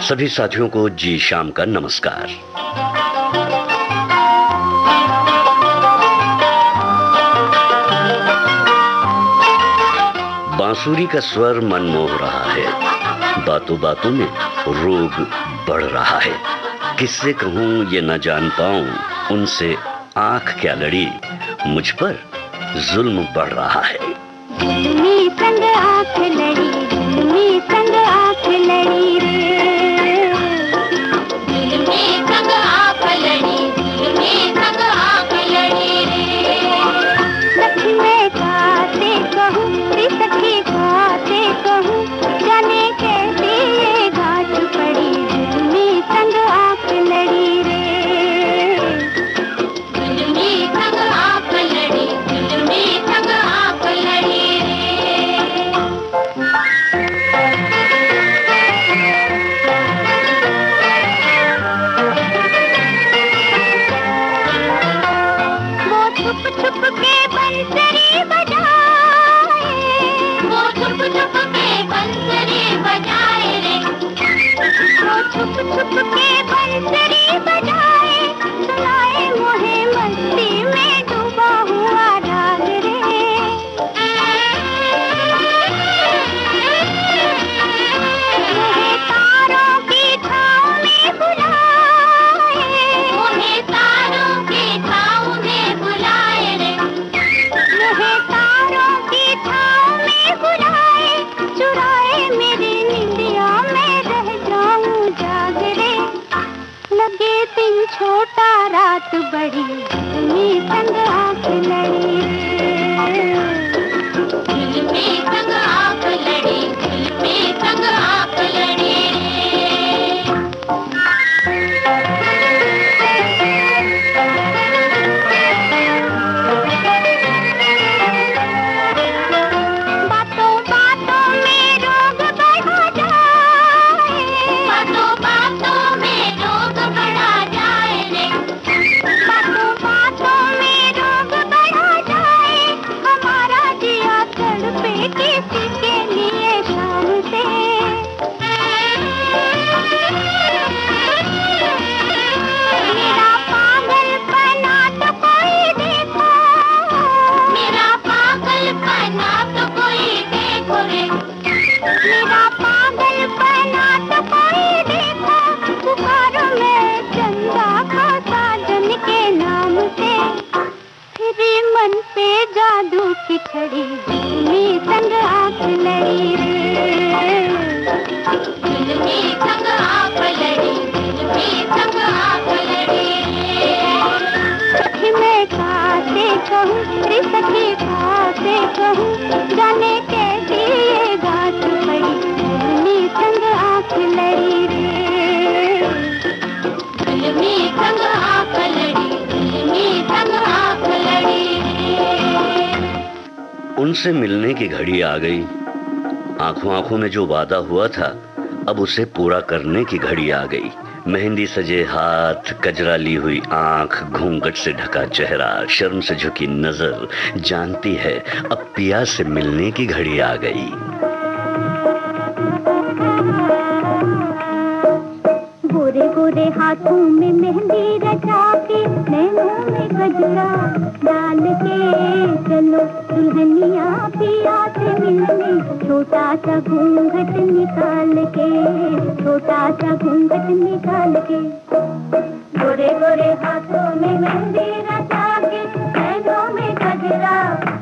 सभी साथियों को जी शाम का नमस्कार। बांसुरी का स्वर मन मोह रहा है। बातों बातों में रोग बढ़ रहा है। किससे कहूँ ये न जान पाऊँ, उनसे आँख क्या लड़ी, मुझ पर जुल्म बढ़ रहा है। बात बड़ी मेरी संग आँख लड़ी उनसे मिलने की घड़ी आ गई। आँखों आँखों में जो वादा हुआ था, अब उसे पूरा करने की घड़ी आ गई। मेहंदी सजे हाथ, कजरा ली हुई आँख, घूंघट से ढका चेहरा, शर्म से झुकी नज़र, जानती है, अब पिया से मिलने की घड़ी आ गई। गोरे हाथों में मेहंदी रचा के में गजरा डाल के छोटा सा घूंघट निकाल के छोटा सा घूंघट निकाल के गोरे गोरे हाथों में मेहंदी रचा के नैनों में गजरा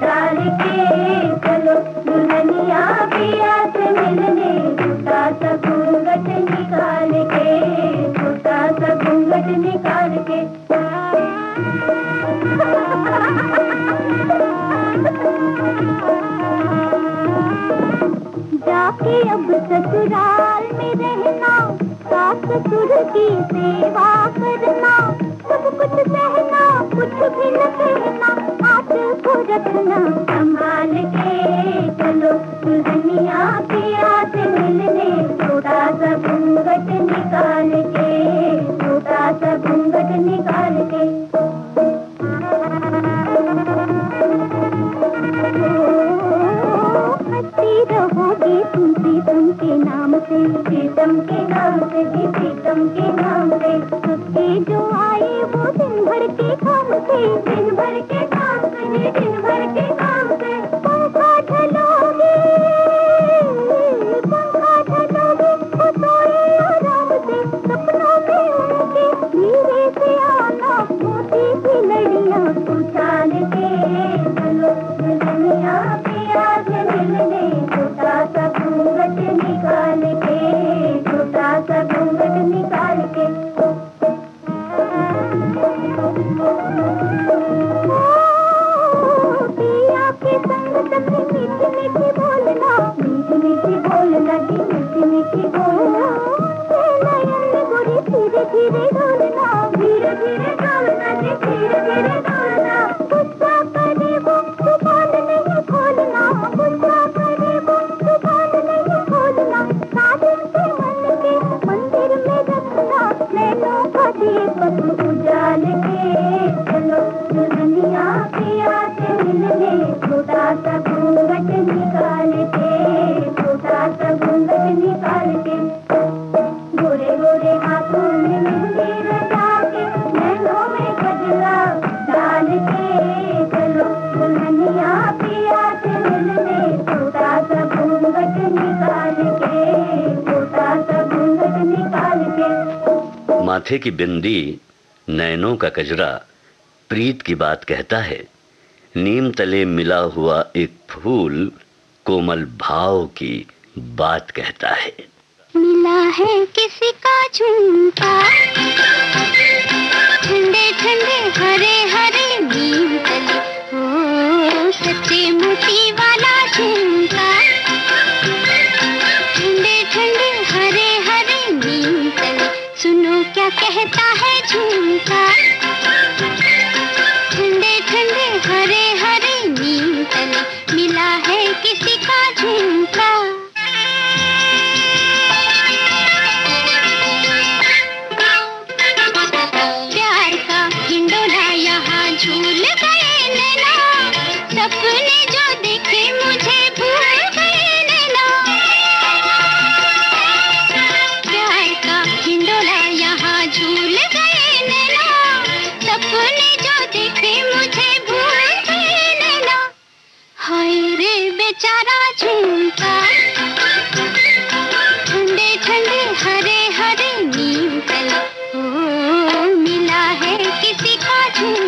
डाल के चलो दुल्हनिया पिया से मिलने छोटा सा घूंघट निकाल के छोटा सा घूंघट निकाल के जाके अब ससुराल में रहना। सास ससुर की सेवा करना। सब कुछ सहना, कुछ भी न कहना। हाथ को रखना संभाल के चलो। माथे की बिंदी नैनों का कजरा प्रीत की बात कहता है। नीम तले मिला हुआ एक फूल कोमल भाव की बात कहता है। मिला है किसी का झुमका ठंडे ठंडे, हरे हरे नीम तले। ओ, सच्चे मोती वाला झुमका कहता है झुमका ठंडे ठंडे, हरे हरे नीम तले मिला है किसी का झुमका प्यार का हिंडोला यहाँ झूल गए नैना। सपने जो देखे मुझे भूल किसी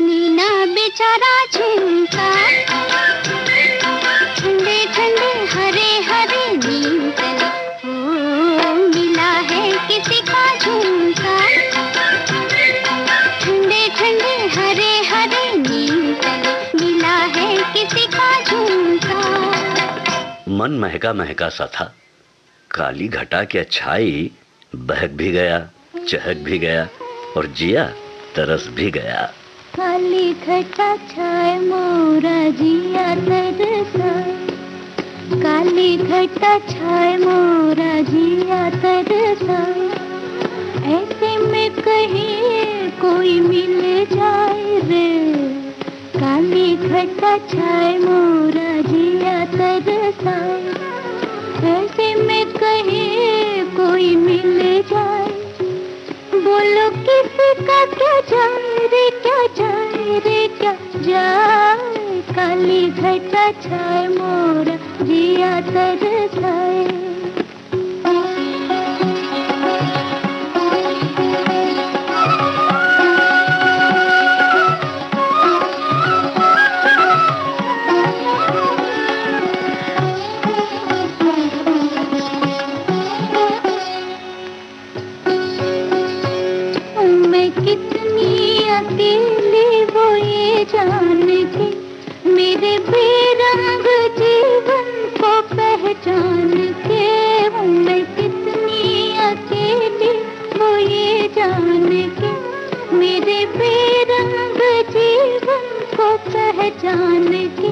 ना बेचारा झुमका ठंडे ठंडे, हरे हरे नीम तले मिला है किसी का झुमका ठंडे ठंडे, हरे हरे नीम तले मिला है किसी का झुमका मन महका महका सा था। काली घटा की अच्छाई बहक भी गया, चहक भी गया और जिया तरस भी गया। काली घटा छाए मोरा जिया तरसा। काली घटा छाए मोरा जिया तरसा। ऐसे में कहीं कोई मिल जाए रे। काली घटा छाए मोरा जिया तरसा। ऐसे में कहीं कोई मिल जाए। बोलो किसका क्या जाए रे, क्या जाए रे, क्या जाए? काली घटा छाए मोरा, जिया तरसाए मैं पहचान के।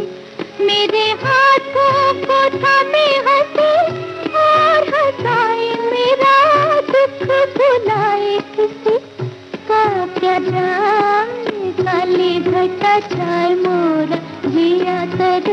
मेरे हाथों को थामे हंसे और हंसाए, मेरा दुख भुलाए किसी का। क्या जाए, काली घटा छाए मोरा जिया तरसाए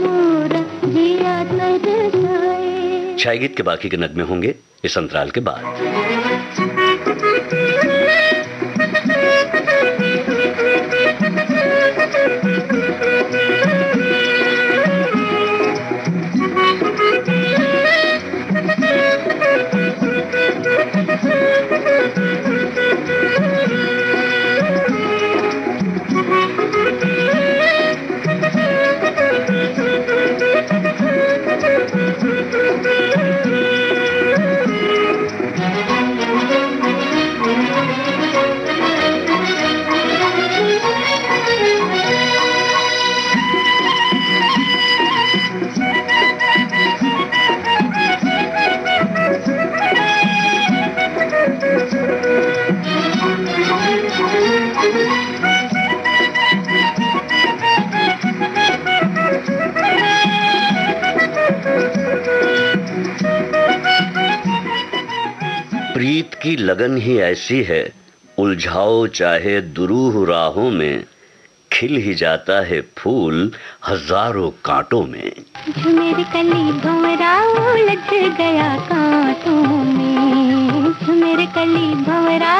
मोरा जिया तरसाए छाया गीत के बाकी के नगमे होंगे इस अंतराल के बाद। प्रीत की लगन ही ऐसी है, उलझाओ चाहे दुरूह राहों में, खिल ही जाता है फूल हज़ारों कांटों में। झुमेर कली भंवरा उलझ गया कांटों में। झुमेर कली भंवरा